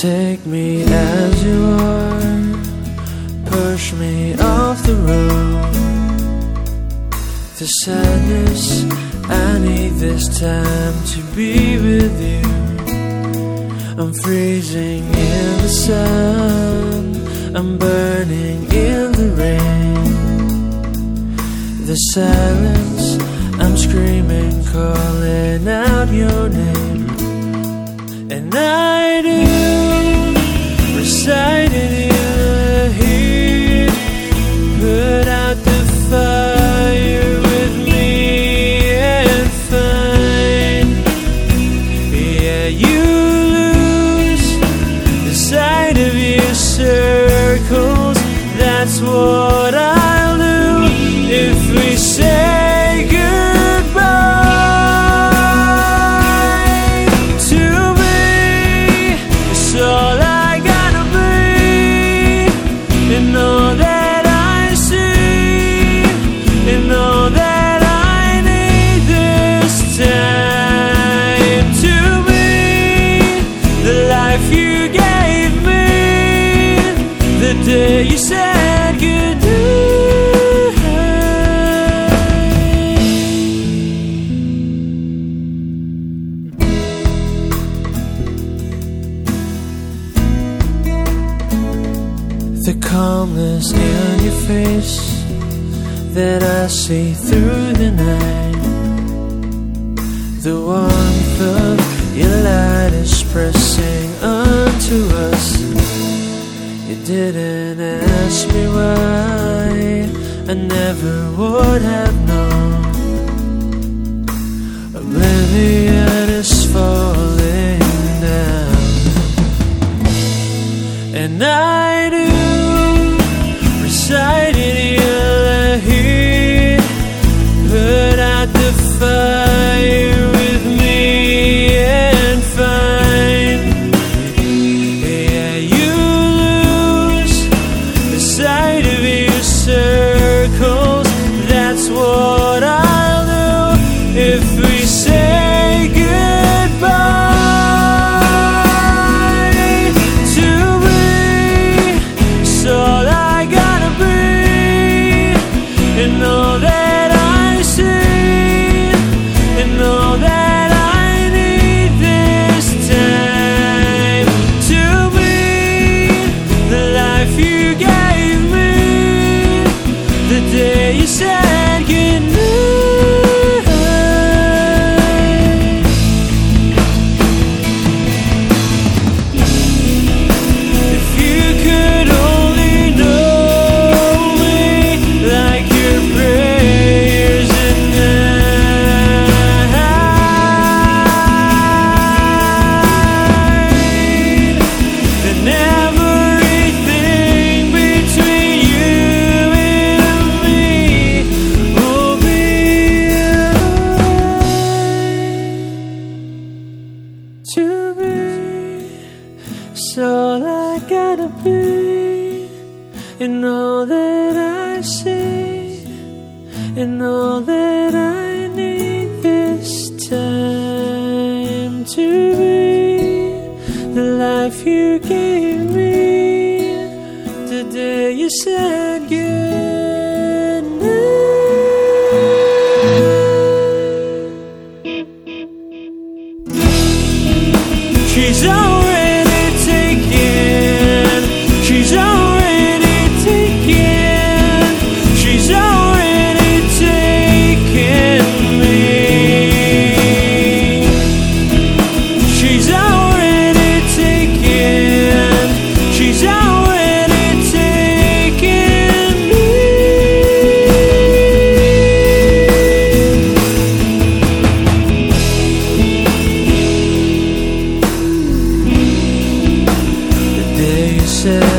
Take me as you are, push me off the road. The sadness, I need this time to be with you. I'm freezing in the sun, I'm burning in the rain. The silence, I'm screaming, calling out your name. And I do That's what I'll do if we say goodbye to me. It's all I gotta be, and all that I see, and all that I need this time to me. The life you gave me, the day you calmness in your face that I see through the night. The warmth of your light is pressing onto us. You didn't ask me why, I never would have known. Oblivion is falling down. And I do recite in your heat, put out the fire with me and find, yeah, you lose the sight of your circles. That's what and all that I see, in all that I need this time to be. The life you gave me, the day you said said.